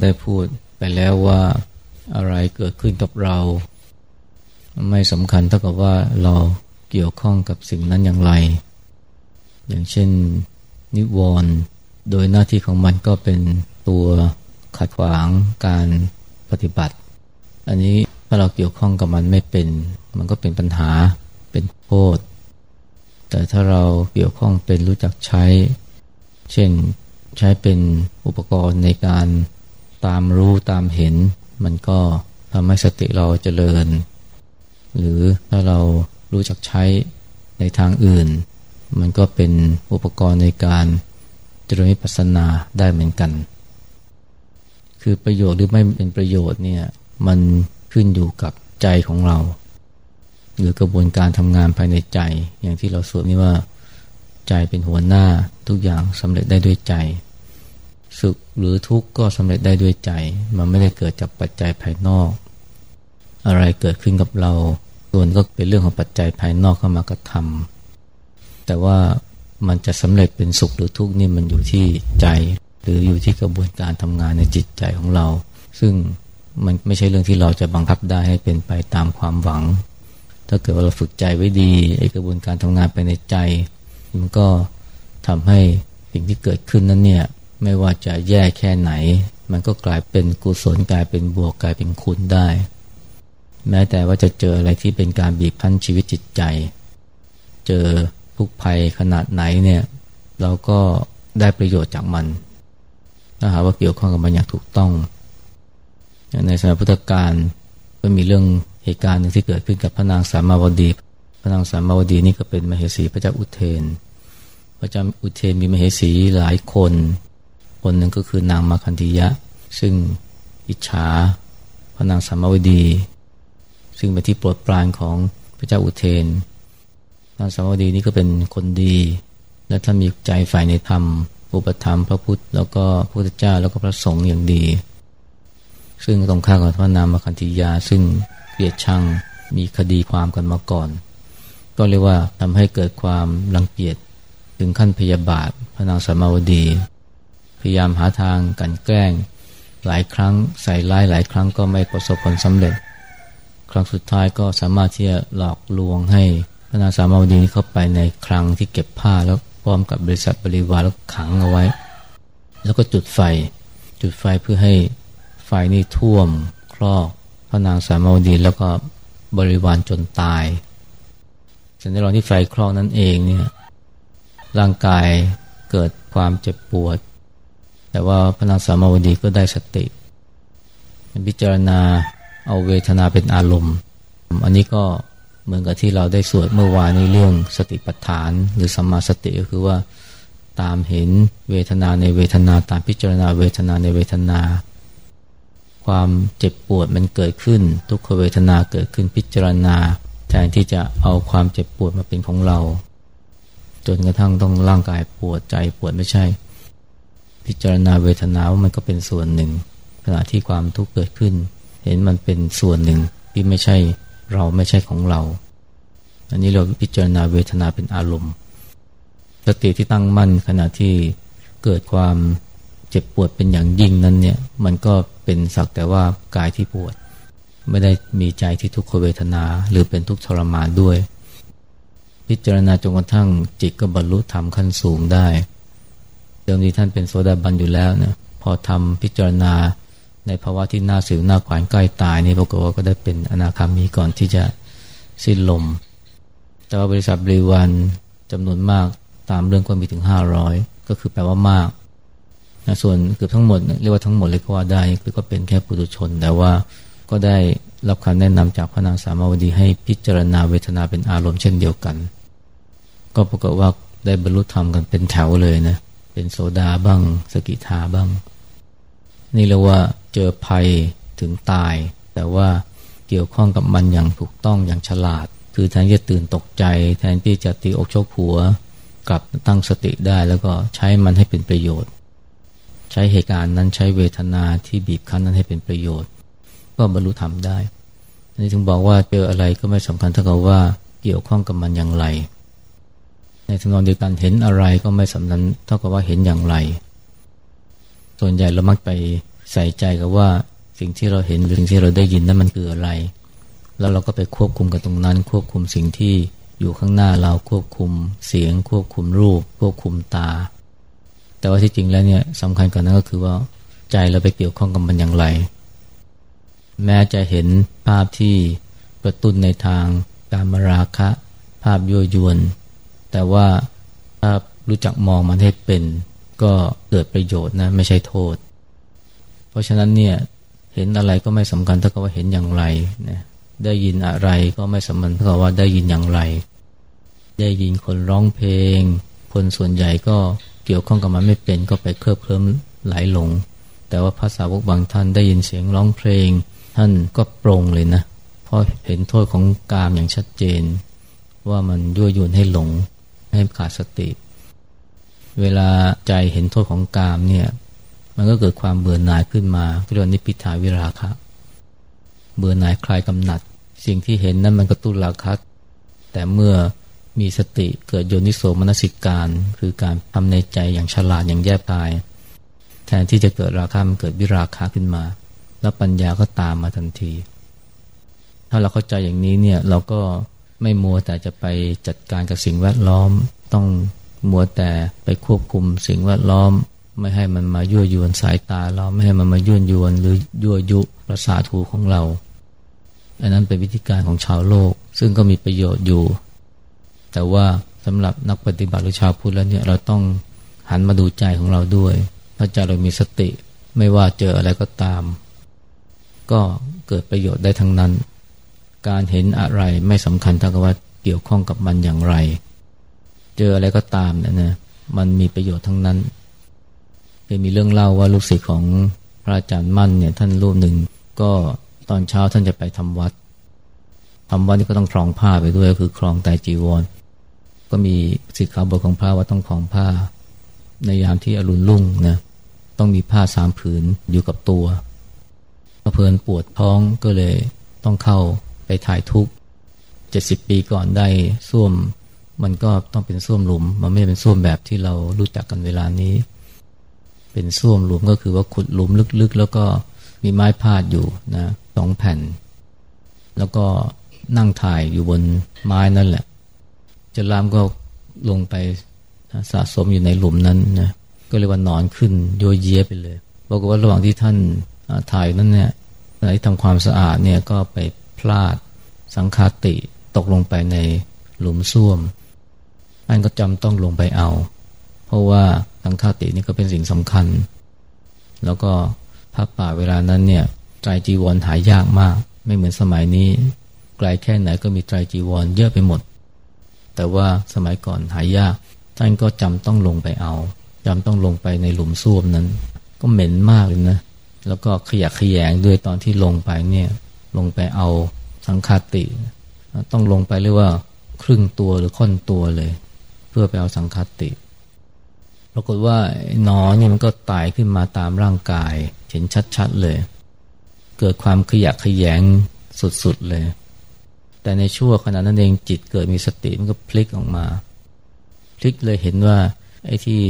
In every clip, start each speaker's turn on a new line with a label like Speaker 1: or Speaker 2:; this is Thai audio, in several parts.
Speaker 1: ็ได้พูดไปแล้วว่าอะไรเกิดขึ้นกับเรา ไม่สำคัญเท่ากับว่าเราเกี่ยวข้องกับสิ่งนั้นอย่างไร อย่างเช่นนิวรณ์โดยหน้าที่ของมันก็เป็นตัวขัดขวางการปฏิบัติ อันนี้ถ้าเราเกี่ยวข้องกับมันไม่เป็น มันก็เป็นปัญหาเป็นโทษแต่ถ้าเราเกี่ยวข้องเป็นรู้จักใช้ เช่นใช้เป็นอุปกรณ์ในการ ตามรู้ตามเห็น มันก็ทำให้สติเราเจริญ หรือถ้าเรารู้จักใช้ในทางอื่น มันก็เป็นอุปกรณ์ในการเจริญวิปัสสนาได้เหมือนกัน คือประโยชน์หรือไม่เป็นประโยชน์เนี่ยมันขึ้นอยู่กับใจของเรา หรือกระบวนการทำงานภายในใจ อย่างที่เราสวดนี่ว่าใจเป็นหัวหน้าทุกอย่างสำเร็จได้ด้วยใจ สุขหรือทุกข์ก็สำเร็จได้ด้วยใจ มันไม่ได้เกิดจากปัจจัยภายนอก อะไรเกิดขึ้นกับเราส่วนก็เป็นเรื่องของปัจจัยภายนอกเข้ามากระทำแต่ว่ามันจะสำเร็จเป็นสุขหรือทุกข์นี่มันอยู่ที่ใจ หรืออยู่ที่กระบวนการทำงานในจิตใจของเรา ซึ่งมันไม่ใช่เรื่องที่เราจะบังคับได้ให้เป็นไปตามความหวัง ถ้าเกิดว่าเราฝึกใจไว้ดีไอ้กระบวนการทำงานไปในใจ มันก็ทำให้สิ่งที่เกิดขึ้นนั้นเนี่ย ไม่ว่าจะแย่แค่ไหน มันก็กลายเป็นกุศลกลายเป็นบวกกลายเป็นคุณได้ แม้แต่ว่าจะเจออะไรที่เป็นการบีบคั้นชีวิตจิตใจ เจอทุกภัยขนาดไหนเนี่ยเราก็ได้ประโยชน์จากมันถ้าหาว่าเกี่ยวข้องกับมันอย่างถูกต้องในสมัยพุทธกาลก็มีเรื่องเหตุการณ์หนึ่งที่เกิดขึ้นกับพระนางสามาวดี พระนางสามาวดีนี่ก็เป็นมเหสีพระเจ้าอุเทน พระเจ้าอุเทนมีมเหสีหลายคน คนหนึ่งก็คือนางมาคันธียะ ซึ่งอิจฉาพระนางสามาวดี ซึ่งเป็นที่โปรดปรานของพระเจ้าอุเทนนางสามาวดีนี่ก็เป็นคนดี และท่านมีใจฝ่ายในธรรม อุปธรรมพระพุทธแล้วก็พระพุทธเจ้าแล้วก็พระสงฆ์อย่างดี ซึ่งตรงข้ามกับพระนางมาคันธียา ซึ่งเกลียดชังมีคดีความกันมาก่อน ก็เรียกว่าทำให้เกิดความรังเกียจถึงขั้นพยาบาทพระนางสามาวดี พยายามหาทางกันแกล้ง หลายครั้งใส่ร้ายหลายครั้งก็ไม่ประสบผลสำเร็จ ครั้งสุดท้ายก็สามารถที่จะหลอกลวงให้พระนางสามาวดีเข้าไปในคลังที่เก็บผ้าแล้วพร้อมกับบริษัทบริวารแล้วขังเอาไว้ แล้วก็จุดไฟ จุดไฟเพื่อให้ไฟนี่ท่วมครอกพระนางสามาวดีแล้วก็บริวารจนตายสัญญาณที่ไฟคลอกนั่นเองเนี่ยร่างกายเกิดความเจ็บปวด แต่ว่าพระนางสามาวดีก็ได้สติ พิจารณาเอาเวทนาเป็นอารมณ์ อันนี้ก็เหมือนกับที่เราได้สวดเมื่อวานในเรื่องสติปัฏฐาน หรือสัมมาสติก็คือว่าตามเห็นเวทนาในเวทนาตามพิจารณาเวทนาในเวทนา ความเจ็บปวดมันเกิดขึ้น ทุกขเวทนาเกิดขึ้นพิจารณาแทนที่จะเอาความเจ็บปวดมาเป็นของเรา จนกระทั่งต้องร่างกายปวดใจปวดไม่ใช่ พิจารณาเวทนาว่ามันก็เป็นส่วนหนึ่ง ขณะที่ความทุกข์เกิดขึ้น เห็นมันเป็นส่วนหนึ่งที่ไม่ใช่เราไม่ใช่ของเรา อันนี้เราพิจารณาเวทนาเป็นอารมณ์ สติที่ตั้งมั่นขณะที่เกิดความเจ็บปวดเป็นอย่างยิ่งนั้นเนี่ยมันก็เป็นสักแต่ว่ากายที่ปวด ไม่ได้มีใจที่ทุกขเวทนา หรือเป็นทุกทรมานด้วย พิจารณาจนกระทั่งจิตก็บรรลุธรรมขั้นสูงได้ ดิมทีท่านเป็นโสดาบันอยู่แล้วนะพอทำพิจารณาในภาวะที่หน้าสิวหน้าขวานใกล้ตายนี่ปรากฏว่าก็ได้เป็นอนาคามีก่อนที่จะสิ้นลม แต่ว่าบริษัทบริวันจำนวนมากตามเรื่องก็มีถึงห้าร้อยก็คือแปลว่ามากนะส่วนเกือบทั้งหมดเรียกว่าทั้งหมดเลยก็ว่าได้คือก็เป็นแค่ปุถุชน แต่ว่าก็ได้รับคำแนะนำจากพระนางสามาวดีให้พิจารณาเวทนาเป็นอารมณ์เช่นเดียวกัน ก็ปรากฏว่าได้บรรลุธรรมกันเป็นแถวเลยนะเป็นโสดาบ้าง สกิทาบ้าง นี่เรียกว่าเจอภัยถึงตาย แต่ว่าเกี่ยวข้องกับมันอย่างถูกต้องอย่างฉลาด คือแทนที่จะตื่นตกใจ แทนที่จะตีอกชกหัว กลับตั้งสติได้แล้วก็ใช้มันให้เป็นประโยชน์ ใช้เหตุการณ์นั้นใช้เวทนาที่บีบคั้นนั้นให้เป็นประโยชน์ ก็บรรลุธรรมได้อันนี้ถึงบอกว่าเจออะไรก็ไม่สำคัญเท่ากับว่าเกี่ยวข้องกับมันอย่างไร ในทางนองเดียวกันเห็นอะไรก็ไม่สำคัญเท่ากับว่าเห็นอย่างไร ส่วนใหญ่เรามักไปใส่ใจกับว่าสิ่งที่เราเห็นหรือสิ่งที่เราได้ยินนั้นมันคืออะไร แล้วเราก็ไปควบคุมกับตรงนั้น ควบคุมสิ่งที่อยู่ข้างหน้าเราควบคุมเสียง ควบคุมรูป ควบคุมตา แต่ว่าที่จริงแล้วเนี่ยสำคัญกว่านั้นก็คือว่าใจเราไปเกี่ยวข้องกับมันอย่างไร แม้จะเห็นภาพที่กระตุ้นในทางการมราคะ ภาพยั่วยวน แต่ว่าถ้ารู้จักมองมันให้เป็น ก็เกิดประโยชน์นะไม่ใช่โทษ เพราะฉะนั้นเนี่ยเห็นอะไรก็ไม่สำคัญเท่ากับว่าเห็นอย่างไรนะได้ยินอะไรก็ไม่สำคัญเท่ากับว่าได้ยินอย่างไร ได้ยินคนร้องเพลง คนส่วนใหญ่ก็เกี่ยวข้องกับมันไม่เป็นก็ไปเคลิบเคลิ้มไหลหลง แต่ว่าภาษาวกบางท่านได้ยินเสียงร้องเพลง ท่านก็ปรงเลยนะเพราะเห็นโทษของกามอย่างชัดเจน ว่ามันยั่วยวนให้หลง ให้ขาดสติ เวลาใจเห็นโทษของกามเนี่ย มันก็เกิดความเบื่อหน่ายขึ้นมาเรียกว่านิพิทาวิราคะ เบื่อหน่ายคลายกำหนัด สิ่งที่เห็นนั้นมันกระตุ้นราคะ แต่เมื่อมีสติเกิดโยนิโสมนสิการ คือการทำในใจอย่างฉลาดอย่างแยบกาย แทนที่จะเกิดราคะมันเกิดวิราคะขึ้นมา แล้วปัญญาก็ตามมาทันที ถ้าเราเข้าใจอย่างนี้เนี่ยเราก็ ไม่มัวแต่จะไปจัดการกับสิ่งแวดล้อม ต้องมัวแต่ไปควบคุมสิ่งแวดล้อม ไม่ให้มันมายั่วยวนสายตาเราไม่ให้มันมายั่วยวนหรือยั่วยุประสาทหูของเรา อันนั้นเป็นวิธีการของชาวโลก ซึ่งก็มีประโยชน์อยู่ แต่ว่าสำหรับนักปฏิบัติหรือชาวพุทธแล้วเนี่ยเราต้องหันมาดูใจของเราด้วยถ้าใจเรามีสติ ไม่ว่าเจออะไรก็ตาม ก็เกิดประโยชน์ได้ทั้งนั้น การเห็นอะไรไม่สำคัญเท่ากับว่าเกี่ยวข้องกับมันอย่างไร เจออะไรก็ตามเนี่ยนะมันมีประโยชน์ทั้งนั้นเคยมีเรื่องเล่าว่าลูกศิษย์ของพระอาจารย์มั่นเนี่ยท่านรูปหนึ่งก็ตอนเช้าท่านจะไปทำวัดทำวัดนี่ก็ต้องคลองผ้าไปด้วย คือคลองไตจีวร ก็มีสิทธิ์ขาบทของพระว่าต้องคลองผ้า ในยามที่อรุณรุ่งนะต้องมีผ้าสามผืนอยู่กับตัวเพลินปวดท้องก็เลยต้องเข้า ไปถ่ายทุกเจ็ดสิบปีก่อนได้ส้วม มันก็ต้องเป็นส้วมหลุม มันไม่เป็นส้วมแบบที่เรารู้จักกันเวลานี้ เป็นส้วมหลุมก็คือว่าขุดหลุมลึกๆ แล้วก็มีไม้พาดอยู่นะสองแผ่น แล้วก็นั่งถ่ายอยู่บนไม้นั่นแหละจะลามก็ลงไปสะสมอยู่ในหลุมนั้นนะก็เรียกว่านอนขึ้นโยเยไปเลยบอกว่าระหว่างที่ท่านถ่ายนั้นเนี่ยในทำความสะอาดเนี่ยก็ไป พลาด สังคาติตกลงไปในหลุมส้วมท่านก็จำต้องลงไปเอา เพราะว่าสังฆาตินี่ก็เป็นสิ่งสำคัญ แล้วก็พระป่าเวลานั้นเนี่ยไตรจีวรหายยากมาก ไม่เหมือนสมัยนี้ไกลแค่ไหนก็มีไตรจีวรเยอะไปหมด แต่ว่าสมัยก่อนหายยาก ท่านก็จำต้องลงไปเอาจำต้องลงไปในหลุมซ่วมนั้น ก็เหม็นมากเลยนะ แล้วก็ขยะขยงด้วยตอนที่ลงไปเนี่ย ลงไปเอาสังฆาติ ต้องลงไปเรียกว่าครึ่งตัวหรือค่อนตัวเลย เพื่อไปเอาสังฆาติปรากฏว่าหนอนนี่มันก็ตายขึ้นมาตามร่างกาย เห็นชัดๆเลย เกิดความขยะขยงสุดๆเลย แต่ในชั่วขณะนั้นเองจิตเกิดมีสติมันก็พลิกออกมา พลิกเลยเห็นว่าไอ้ที่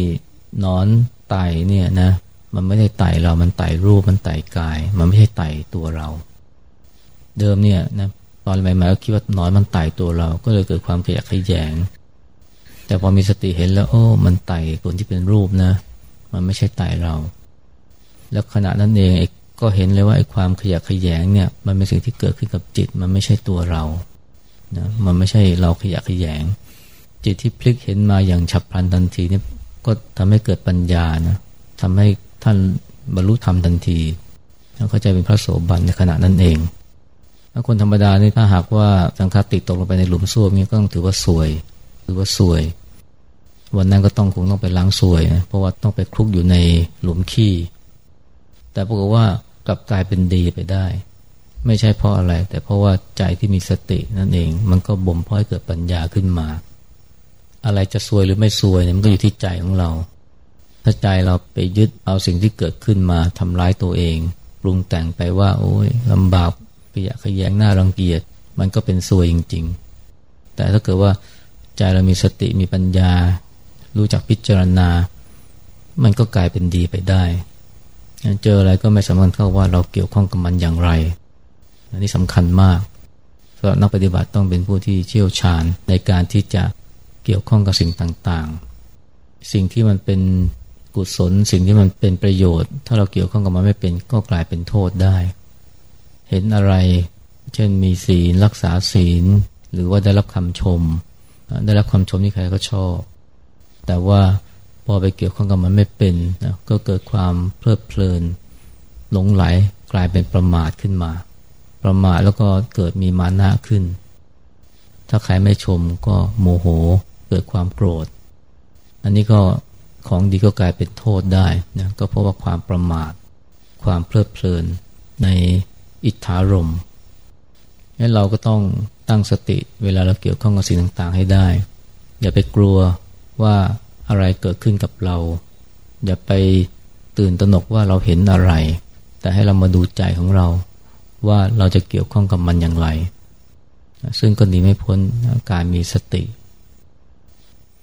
Speaker 1: นอนไตเนี่ยนะ มันไม่ได้ไตเรา มันไตรูป มันไตกาย มันไม่ใช่ไตตัวเรา เดิมเนี่ยนะตอนใหม่ๆก็คิดว่านอนมันไต่ตัวเรา ก็เลยเกิดความขยะขยแยง แต่พอมีสติเห็นแล้ว โอ้ มันไต่ส่วนที่เป็นรูปนะ มันไม่ใช่ไต่เรา แล้วขณะนั้นเองก็เห็นเลยว่าไอ้ความขยะขยแยงเนี่ย มันเป็นสิ่งที่เกิดขึ้นกับจิต มันไม่ใช่ตัวเรานะมันไม่ใช่เราขยะขยแยง จิตที่พลิกเห็นมาอย่างฉับพลันทันทีเนี่ยก็ทำให้เกิดปัญญานะทำให้ท่านบรรลุธรรมทันทีแล้วเข้าใจเป็นพระโสบันในขณะนั้นเอง ถ้าคนธรรมดานี่ถ้าหากว่าสังฆาติตกลงไปในหลุมซ่วมนี่ก็ต้องถือว่าสวยถือว่าสวย วันนั้นก็ต้องคงต้องไปล้างสวยนะเพราะว่าต้องไปคลุกอยู่ในหลุมขี้ แต่ปรากฏว่ากลับกลายเป็นดีไปได้ ไม่ใช่เพราะอะไร แต่เพราะว่าใจที่มีสตินั่นเอง มันก็บ่มเพาะให้เกิดปัญญาขึ้นมา อะไรจะสวยหรือไม่สวยเนี่ยมันก็อยู่ที่ใจของเรา ถ้าใจเราไปยึดเอาสิ่งที่เกิดขึ้นมาทำร้ายตัวเองปรุงแต่งไปว่า โอ้ยลำบาก ขยะขยงหน้ารังเกียจมันก็เป็นสวยจริง ๆ แต่ถ้าเกิดว่าใจเรามีสติมีปัญญา รู้จักพิจารณา มันก็กลายเป็นดีไปได้เจออะไรก็ไม่สำคัญเท่าว่าเราเกี่ยวข้องกับมันอย่างไรอันนี้สำคัญมากสำหรับนักปฏิบัติต้องเป็นผู้ที่เชี่ยวชาญในการที่จะเกี่ยวข้องกับสิ่งต่างๆ สิ่งที่มันเป็นกุศล สิ่งที่มันเป็นประโยชน์ ถ้าเราเกี่ยวข้องกับมันไม่เป็นก็กลายเป็นโทษได้ เห็นอะไร เช่นมีศีลรักษาศีล หรือว่าได้รับคำชม ได้รับคำชมที่ใครก็ชอบ แต่ว่าพอไปเกี่ยวข้องกับมันไม่เป็นนะก็เกิดความเพลิดเพลิน หลงไหลกลายเป็นประมาทขึ้นมา ประมาทแล้วก็เกิดมีมานะขึ้น ถ้าใครไม่ชมก็โมโหเกิดความโกรธ อันนี้ก็ของดีก็กลายเป็นโทษได้นะก็เพราะว่าความประมาท ความเพลิดเพลินใน อิทธารมงั้นเราก็ต้องตั้งสติเวลาเราเกี่ยวข้องกับสิ่งต่างๆให้ได้ อย่าไปกลัวว่าอะไรเกิดขึ้นกับเรา อย่าไปตื่นตระหนกว่าเราเห็นอะไร แต่ให้เรามาดูใจของเราว่าเราจะเกี่ยวข้องกับมันอย่างไร ซึ่งก็หนีไม่พ้นการมีสติ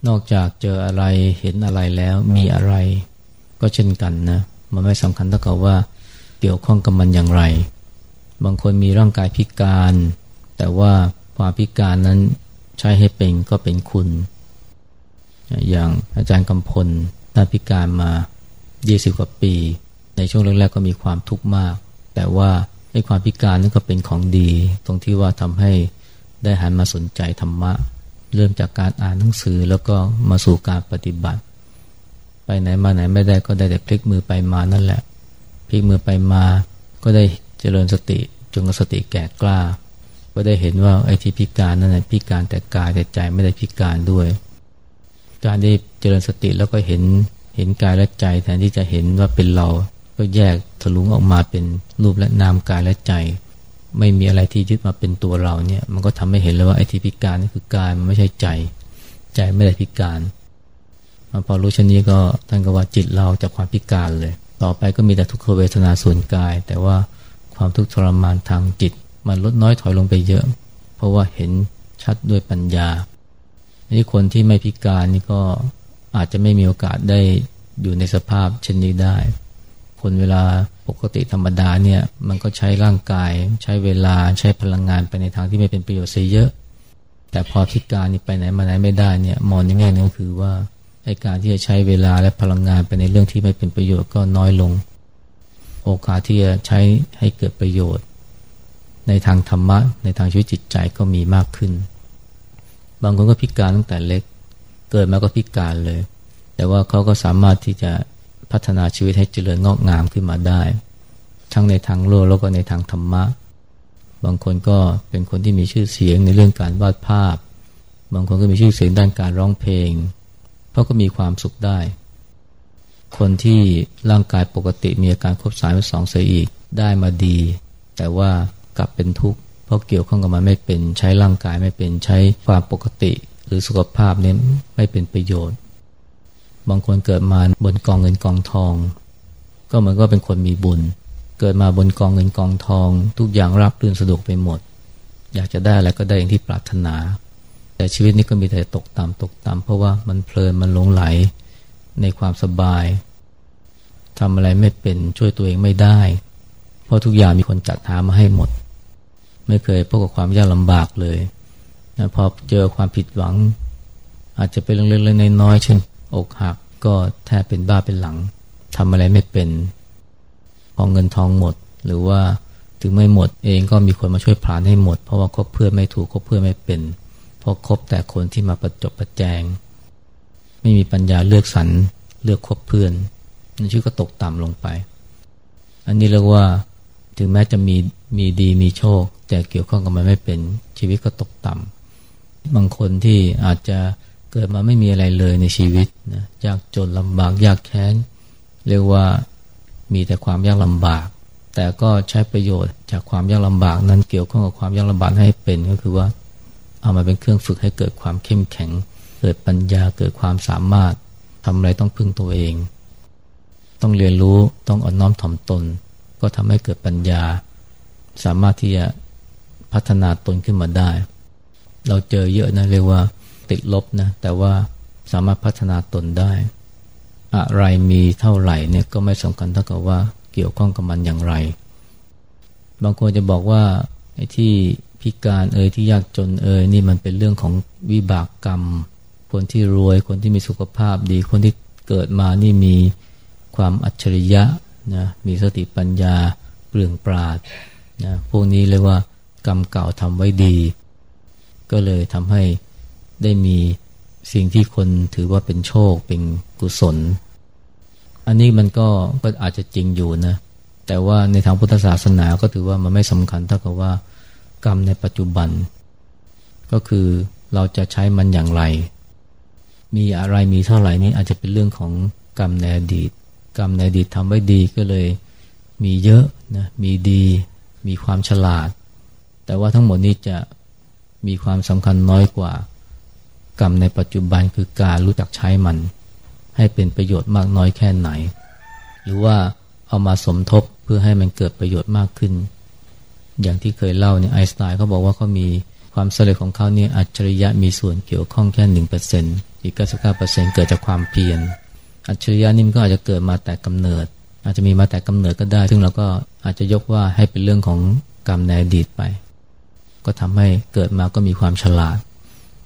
Speaker 1: นอกจากเจออะไรเห็นอะไรแล้วมีอะไร ก็เช่นกันนะ มันไม่สำคัญเท่ากับว่าเกี่ยวข้องกับมันอย่างไร บางคนมีร่างกายพิการ แต่ว่าความพิการนั้นใช้ให้เป็นก็เป็นคุณ อย่างอาจารย์กำพลท่านพิการมา 20 กว่าปี ในช่วงแรกๆก็มีความทุกข์มาก แต่ว่าไอ้ความพิการนั่นก็เป็นของดี ตรงที่ว่าทำให้ได้หันมาสนใจธรรมะ เริ่มจากการอ่านหนังสือแล้วก็มาสู่การปฏิบัติ ไปไหนมาไหนไม่ได้ก็ได้แต่พลิกมือไปมานั่นแหละ พลิกมือไปมาก็ได้ เจริญสติจนกสติแก่กล้า ก็ได้เห็นว่าไอ้ที่พิการนั่นพิการแต่กายแต่ใจไม่ได้พิการด้วย การได้เจริญสติแล้วก็เห็นเห็นกายและใจแทนที่จะเห็นว่าเป็นเรา ก็แยกทะลุออกมาเป็นรูปและนามกายและใจ ไม่มีอะไรที่ยึดมาเป็นตัวเราเนี่ย มันก็ทำให้เห็นเลยว่าไอ้ที่พิการนี่คือกายมันไม่ใช่ใจ ใจไม่ได้พิการพอรู้ชนี้ก็ท่านก็ว่าจิตเราจากความพิการเลย ต่อไปก็มีแต่ทุกขเวทนาส่วนกาย แต่ว่า ความทุกข์ทรมานทางจิต มันลดน้อยถอยลงไปเยอะ เพราะว่าเห็นชัดด้วยปัญญานี่คนที่ไม่พิการนี่ก็อาจจะไม่มีโอกาสได้อยู่ในสภาพเช่นนี้ได้ คนเวลาปกติธรรมดาเนี่ยมันก็ใช้ร่างกายใช้เวลาใช้พลังงานไปในทางที่ไม่เป็นประโยชน์เสียเยอะ แต่พอพิการนี่ไปไหนมาไหนไม่ได้เนี่ยมองในแง่นึงก็คือว่าไอการที่จะใช้เวลาและพลังงานไปในเรื่องที่ไม่เป็นประโยชน์ก็น้อยลง โอกาสที่จะใช้ให้เกิดประโยชน์ ในทางธรรมะ ในทางชีวิตจิตใจก็มีมากขึ้น บางคนก็พิการตั้งแต่เล็ก เกิดมาก็พิการเลย แต่ว่าเขาก็สามารถที่จะพัฒนาชีวิตให้เจริญงอกงามขึ้นมาได้ ทั้งในทางโลกแล้วก็ในทางธรรมะ บางคนก็เป็นคนที่มีชื่อเสียงในเรื่องการวาดภาพ บางคนก็มีชื่อเสียงด้านการร้องเพลงเขาก็มีความสุขได้ คนที่ร่างกายปกติมีอาการครบสามสองเสียอีกได้มาดี แต่ว่ากลับเป็นทุกข์เพราะเกี่ยวข้องกับมันไม่เป็นใช้ร่างกายไม่เป็นใช้ความปกติ หรือสุขภาพเนี่ยไม่เป็นประโยชน์ บางคนเกิดมาบนกองเงินกองทอง ก็เหมือนก็เป็นคนมีบุญ เกิดมาบนกองเงินกองทอง ทุกอย่างรับรื่นสะดวกไปหมด อยากจะได้อะไรก็ได้อย่างที่ปรารถนา แต่ชีวิตนี้ก็มีแต่ตกต่ำตกต่ำเพราะว่ามันเพลินมันหลงไหล ในความสบายทำอะไรไม่เป็นช่วยตัวเองไม่ได้ เพราะทุกอย่างมีคนจัดหามาให้หมด ไม่เคยพบกับความยากลำบากเลยนะพอเจอความผิดหวัง อาจจะเป็นเรื่องเล็กๆน้อยๆเช่นอกหักก็แทบเป็นบ้าเป็นหลังทำอะไรไม่เป็นพอเงินทองหมด หรือว่าถึงไม่หมดเองก็มีคนมาช่วยผ่านให้หมด เพราะว่าคบเพื่อนไม่ถูกคบเพื่อนไม่เป็น เพราะคบแต่คนที่มาประจบประแจง ไม่มีปัญญาเลือกสรรเลือกคบเพื่อนนั่นชื่อก็ตกต่ำลงไป อันนี้เรียกว่าถึงแม้จะมีมีดีมีโชค แต่เกี่ยวข้องกับมันไม่เป็นชีวิตก็ตกต่ำบางคนที่อาจจะเกิดมาไม่มีอะไรเลยในชีวิตนะยากจนลำบากยากแค้น เรียกว่ามีแต่ความยากลำบาก แต่ก็ใช้ประโยชน์จากความยากลำบากนั้นเกี่ยวข้องกับความยากลำบากให้เป็นก็คือว่าเอามาเป็นเครื่องฝึกให้เกิดความเข้มแข็ง กิดปัญญาเกิดความสามารถทำอะไรต้องพึ่งตัวเอง ต้องเรียนรู้ต้องอ่อนน้อมถ่อมตน ก็ทำให้เกิดปัญญา สามารถที่จะพัฒนาตนขึ้นมาได้ เราเจอเยอะนะเรียกว่าติดลบนะแต่ว่าสามารถพัฒนาตนได้ อะไรมีเท่าไหร่เนี่ยก็ไม่สำคัญเท่ากับว่าเกี่ยวข้องกับมันอย่างไร บางคนจะบอกว่าไอ้ที่พิการเอ่ยที่ยากจนเอ่ยนี่มันเป็นเรื่องของวิบากกรรม คนที่รวย คนที่มีสุขภาพดี คนที่เกิดมานี่มีความอัจฉริยะนะมีสติปัญญาเปลืองปราดนะพวกนี้เรียกว่ากรรมเก่าทำไว้ดี ก็เลยทำให้ได้มีสิ่งที่คนถือว่าเป็นโชคเป็นกุศล อันนี้มันก็ก็อาจจะจริงอยู่นะ แต่ว่าในทางพุทธศาสนาก็ถือว่ามันไม่สำคัญเท่ากับว่ากรรมในปัจจุบัน ก็คือเราจะใช้มันอย่างไร มีอะไรมีเท่าไหร่นี้อาจจะเป็นเรื่องของกรรมในอดีต กรรมในอดีตทำไว้ดีก็เลยมีเยอะนะมีดีมีความฉลาด แต่ว่าทั้งหมดนี้จะมีความสำคัญน้อยกว่า กรรมในปัจจุบันคือการรู้จักใช้มัน ให้เป็นประโยชน์มากน้อยแค่ไหน หรือว่าเอามาสมทบเพื่อให้มันเกิดประโยชน์มากขึ้น อย่างที่เคยเล่าเนี่ยไอสไตน์เขาบอกว่าเขามีความสำเร็จของเขาเนี่ยอัจฉริยะมีส่วนเกี่ยวข้องแค่หนึ่งเปอร์เซ็นต์ อีกเก้าสิบเก้าเปอร์เซ็นต์เกิดจากความเพียร อัจฉริยะนี่มันก็อาจจะเกิดมาแต่กำเนิด อาจจะมีมาแต่กำเนิดก็ได้ ซึ่งเราก็อาจจะยกว่าให้เป็นเรื่องของกรรมในอดีตไป ก็ทำให้เกิดมาก็มีความฉลาด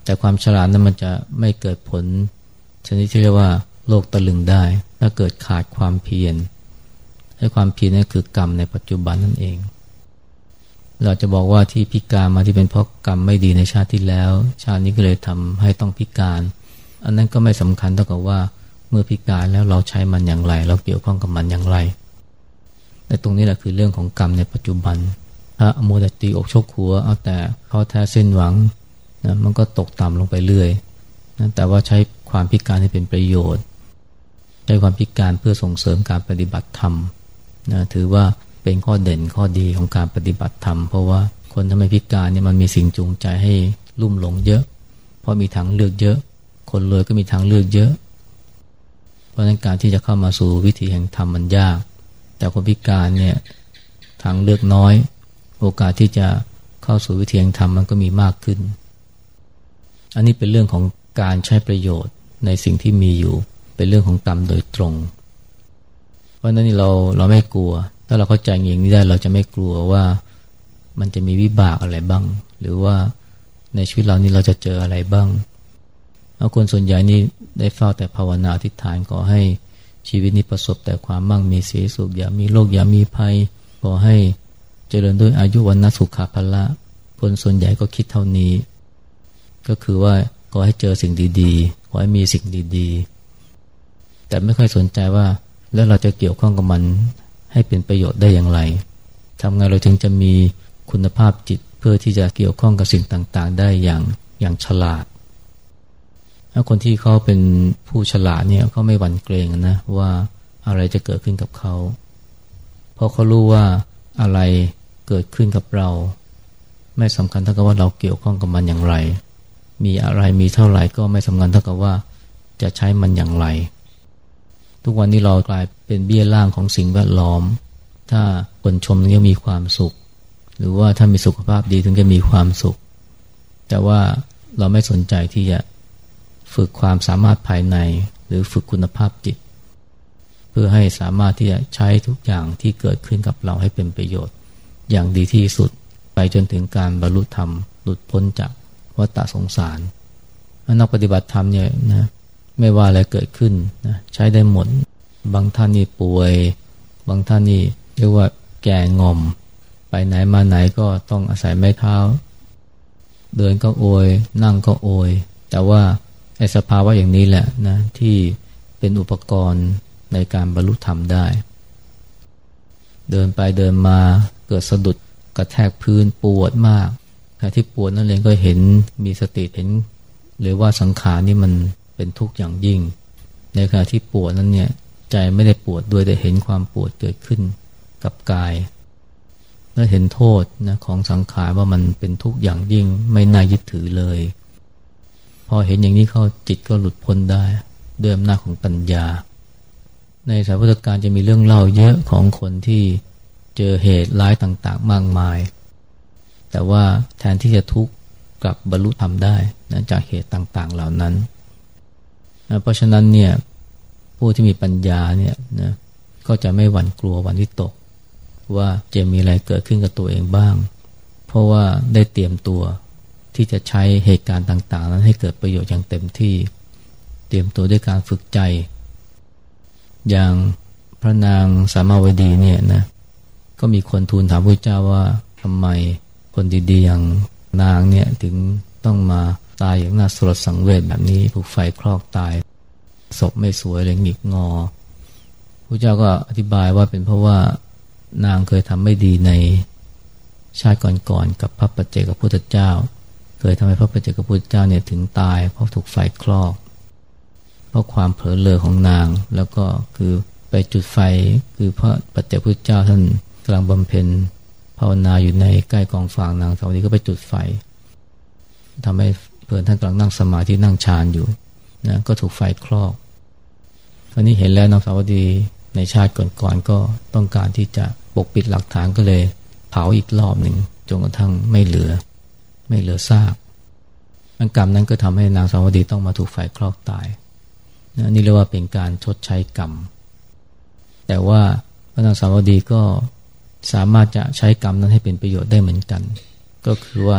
Speaker 1: แต่ความฉลาดนั้นมันจะไม่เกิดผลชนิดที่เรียกว่าโลกตะลึงได้ ถ้าเกิดขาดความเพียรให้ความเพียรนั่นคือกรรมในปัจจุบันนั่นเอง เราจะบอกว่าที่พิการมาที่เป็นเพราะกรรมไม่ดีในชาติที่แล้ว ชาตินี้ก็เลยทำให้ต้องพิการ อันนั้นก็ไม่สำคัญเท่ากับว่าเมื่อพิการแล้วเราใช้มันอย่างไร เราเกี่ยวข้องกับมันอย่างไรแต่ตรงนี้แหละคือเรื่องของกรรมในปัจจุบันถ้าโมดตีอกชกหัวเอาแต่เขาแท้เส้นหวังนะมันก็ตกต่ำลงไปเรื่อยนะแต่ว่าใช้ความพิการให้เป็นประโยชน์ ใช้ความพิการเพื่อส่งเสริมการปฏิบัติธรรมนะถือว่าเป็นข้อเด่นข้อดีของการปฏิบัติธรรม เพราะว่าคนทำไมพิการเนี่ยมันมีสิ่งจูงใจให้ลุ่มหลงเยอะ เพราะมีทางเลือกเยอะ คนรวยก็มีทางเลือกเยอะ เพราะนั้นการที่จะเข้ามาสู่วิถีแห่งธรรมมันยาก แต่คนพิการเนี่ยทางเลือกน้อย โอกาสที่จะเข้าสู่วิถีแห่งธรรมมันก็มีมากขึ้น อันนี้เป็นเรื่องของการใช้ประโยชน์ในสิ่งที่มีอยู่ เป็นเรื่องของกรรมโดยตรง เพราะนั้นเราเราไม่กลัว ถ้าเราเข้าใจอย่างนี้ได้เราจะไม่กลัวว่ามันจะมีวิบากอะไรบ้าง หรือว่าในชีวิตเรานี่เราจะเจออะไรบ้าง เอาคนส่วนใหญ่นี่ได้เฝ้าแต่ภาวนาทิฏฐานขอให้ชีวิตนี้ประสบแต่ความมั่งมีสีสุขอย่ามีโรคอย่ามีภัยขอให้เจริญด้วยอายุวันนสุขาภละคนส่วนใหญ่ก็คิดเท่านี้ ก็คือว่าขอให้เจอสิ่งดีๆ ขอให้มีสิ่งดีๆ แต่ไม่ค่อยสนใจว่าแล้วเราจะเกี่ยวข้องกับมันให้เป็นประโยชน์ได้อย่างไรทำไงเราจึงจะมีคุณภาพจิตเพื่อที่จะเกี่ยวข้องกับสิ่งต่างๆ ได้อย่างอย่างฉลาด คนที่เขาเป็นผู้ฉลาดเนี่ยเขาไม่หวั่นเกรงนะว่าอะไรจะเกิดขึ้นกับเขา เพราะเขารู้ว่าอะไรเกิดขึ้นกับเรา ไม่สำคัญเท่ากับว่าเราเกี่ยวข้องกับมันอย่างไร มีอะไรมีเท่าไหร่ก็ไม่สำคัญเท่ากับว่าจะใช้มันอย่างไร ทุกวันนี้เรากลายเป็นเบี้ยล่างของสิ่งแวดล้อม ถ้าคนชมถึงจะมีความสุข หรือว่าถ้ามีสุขภาพดีถึงจะมีความสุข แต่ว่าเราไม่สนใจที่จะ ฝึกความสามารถภายใน หรือฝึกคุณภาพจิต เพื่อให้สามารถที่จะใช้ทุกอย่างที่เกิดขึ้นกับเราให้เป็นประโยชน์ อย่างดีที่สุดไปจนถึงการบรรลุธรรม หลุดพ้นจากวัฏสงสารนักปฏิบัติธรรมเนี่ยนะไม่ว่าอะไรเกิดขึ้นนะใช้ได้หมด บางท่านนี่ป่วย บางท่านนี่เรียกว่าแก่งอม ไปไหนมาไหนก็ต้องอาศัยไม้เท้า เดินก็โอย นั่งก็โอย แต่ว่า ไอ้สภาวะอย่างนี้แหละนะที่เป็นอุปกรณ์ในการบรรลุธรรมได้ เดินไปเดินมาเกิดสะดุดกระแทกพื้นปวดมากขณะที่ปวดนั่นเองก็เห็นมีสติเห็นหรือว่าสังขารนี่มันเป็นทุกข์อย่างยิ่ง ในขณะที่ปวดนั้นเนี่ยใจไม่ได้ปวดด้วยแต่เห็นความปวดเกิดขึ้นกับกายและเห็นโทษนะของสังขารว่ามันเป็นทุกข์อย่างยิ่ง ไม่น่ายึดถือเลย อเห็นอย่างนี้เข้าจิตก็หลุดพ้นได้ด้วยอำนาจของปัญญา ในสายพุทธการจะมีเรื่องเล่าเยอะของคนที่เจอเหตุร้ายต่างๆ มากมาย แต่ว่าแทนที่จะทุกข์กลับบรรลุธรรมได้นะจากเหตุต่างๆเหล่านั้นนะเพราะฉะนั้นเนี่ยผู้ที่มีปัญญาเนี่ยนะก็จะไม่หวั่นกลัวหวั่นวิตก ว่าจะมีอะไรเกิดขึ้นกับตัวเองบ้าง เพราะว่าได้เตรียมตัว ที่จะใช้เหตุการณ์ต่างๆ นั้นให้เกิดประโยชน์อย่างเต็มที่ เตรียมตัวด้วยการฝึกใจ อย่างพระนางสามาวดีเนี่ยนะก็มีคนทูลถามพระเจ้าว่าทำไมคนดีๆอย่างนางเนี่ยถึงต้องมาตายอย่างน่าสลดสังเวชแบบนี้ถูกไฟคลอกตายศพไม่สวยเลยหงิกงอพระเจ้าก็อธิบายว่าเป็นเพราะว่านางเคยทำไม่ดีในชาติก่อนๆกับพระปัจเจกพุทธเจ้า เคยทำให้พระปัจเจกพุทธเจ้าเนี่ยถึงตาย เพราะถูกไฟคลอก เพราะความเผลอเลอของนาง แล้วก็คือไปจุดไฟคือพระปัจเจกพุทธเจ้าท่านกำลังบำเพ็ญภาวนาอยู่ในใกล้กองฟางนางสาวดีก็ไปจุดไฟทำให้เพื่อนท่านกำลังนั่งสมาธินั่งฌานอยู่นะก็ถูกไฟคลอกคราวนี้เห็นแล้วนางสาวดีในชาติก่อนๆก็ต้องการที่จะปกปิดหลักฐานก็เลย เผาอีกรอบหนึ่งจนกระทั่งไม่เหลือ ไม่เหลือซากอันกรรมนั้นก็ทำให้นางสาวดีต้องมาถูกไฟคลอกตายน,นี่เรียกว่าเป็นการชดใช้กรรม แต่ว่าพระนางสาวดีก็สามารถจะใช้กรรมนั้นให้เป็นประโยชน์ได้เหมือนกัน ก็คือว่า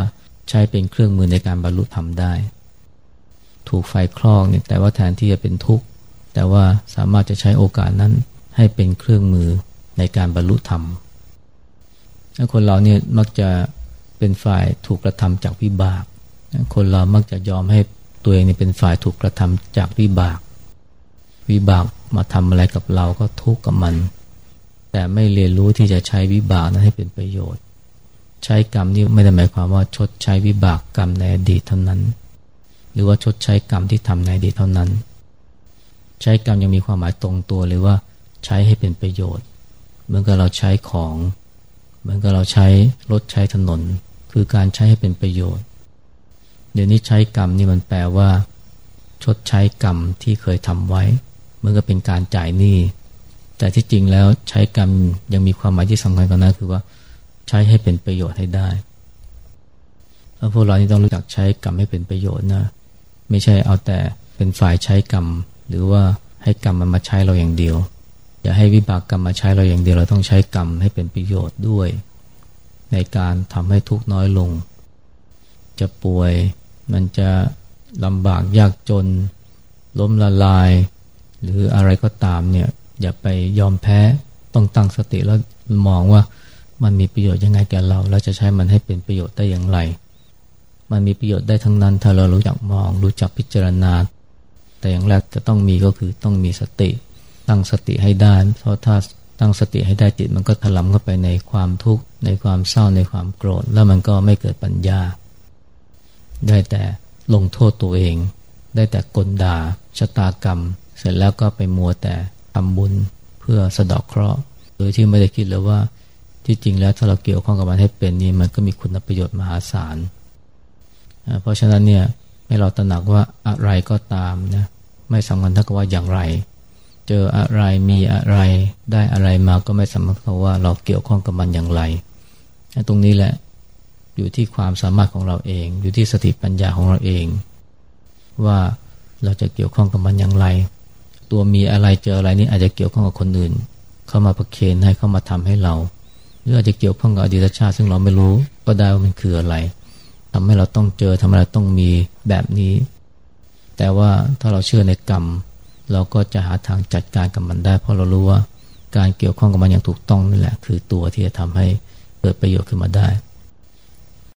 Speaker 1: ใช้เป็นเครื่องมือในการบรรลุธรรมได้ ถูกไฟคลอกเนี่ยแต่ว่าแทนที่จะเป็นทุกข์ แต่ว่าสามารถจะใช้โอกาสนั้นให้เป็นเครื่องมือในการบรรลุธรรมคนเราเนี่ยมักจะ เป็นฝ่ายถูกกระทำจากวิบาก คนเรามักจะยอมให้ตัวเองเป็นฝ่ายถูกกระทำจากวิบาก วิบากมาทำอะไรกับเราก็ทุกข์กับมัน แต่ไม่เรียนรู้ที่จะใช้วิบากนั้นให้เป็นประโยชน์ ใช้กรรมนี่ไม่ได้หมายความว่าชดใช้วิบากกรรมในอดีตเท่านั้น หรือว่าชดใช้กรรมที่ทำในอดีตเท่านั้น ใช้กรรมยังมีความหมายตรงตัวเลยว่าใช้ให้เป็นประโยชน์ เหมือนกับเราใช้ของ เหมือนกับเราใช้รถใช้ถนน คือการใช้ให้เป็นประโยชน์ เดี๋ยวนี้ใช้กรรมนี่มันแปลว่า ชดใช้กรรมที่เคยทำไว้มือนกับเป็นการจ่ายหนี้แต่ที่จริงแล้วใช้กรรมยังมีความหมายที่สำคัญกว่านั้นคือว่าใช้ให้เป็นประโยชน์ให้ได้แล้วพวกเรานี่ต้องรู้จักใช้กรรมให้เป็นประโยชน์นะ ไม่ใช่เอาแต่เป็นฝ่ายใช้กรรม หรือว่าให้กรรมมันมาใช้เราอย่างเดียว อย่าให้วิบากกรรมมาใช้เราอย่างเดียว เราต้องใช้กรรมให้เป็นประโยชน์ด้วย ในการทำให้ทุกข์น้อยลง จะป่วยมันจะลำบากยากจน ล้มละลาย หรืออะไรก็ตามเนี่ยอย่าไปยอมแพ้ต้องตั้งสติแล้วมองว่ามันมีประโยชน์ยังไงแก่เราเราจะใช้มันให้เป็นประโยชน์ได้อย่างไร มันมีประโยชน์ได้ทั้งนั้น ถ้าเรารู้จักมอง รู้จักพิจารณา แต่อย่างแรกจะต้องมีก็คือต้องมีสติ ตั้งสติให้ได้ เพราะถ้า ตั้งสติให้ได้จิตมันก็ถลำเข้าไปในความทุกข์ในความเศร้าในความโกรธ แล้วมันก็ไม่เกิดปัญญา ได้แต่ลงโทษตัวเอง ได้แต่กลดาชะตากรรม เสร็จแล้วก็ไปมัวแต่ทำบุญเพื่อสะดอกเคราะห์โดยที่ไม่ได้คิดเลยว่าที่จริงแล้วถ้าเราเกี่ยวข้องกับมันให้เป็นนี่มันก็มีคุณประโยชน์มหาศาล เพราะฉะนั้นเนี่ยให้เราตระหนักว่าอะไรก็ตามนะไม่สำคัญเท่ากับว่าอย่างไร เจออะไรมีอะไรได้อะไรมาก็ไม่สำคัญเท่าว่าเราเกี่ยวข้องกับมันอย่างไร ตรงนี้แหละอยู่ที่ความสามารถของเราเอง อยู่ที่สติปัญญาของเราเอง ว่าเราจะเกี่ยวข้องกับมันอย่างไร ตัวมีอะไรเจออะไรนี่อาจจะเกี่ยวข้องกับคนอื่น เข้ามาประเคนให้เข้ามาทำให้เรา หรืออาจจะเกี่ยวข้องกับอดีตชาติ ซึ่งเราไม่รู้ก็ได้ว่ามันคืออะไรทำให้เราต้องเจอทำให้เราต้องมีแบบนี้ แต่ว่าถ้าเราเชื่อในกรรม เราก็จะหาทางจัดการกับมันได้ เพราะเรารู้ว่าการเกี่ยวข้องกับมันอย่างถูกต้องนี่แหละ คือตัวที่จะทำให้เกิดประโยชน์ขึ้นมาได้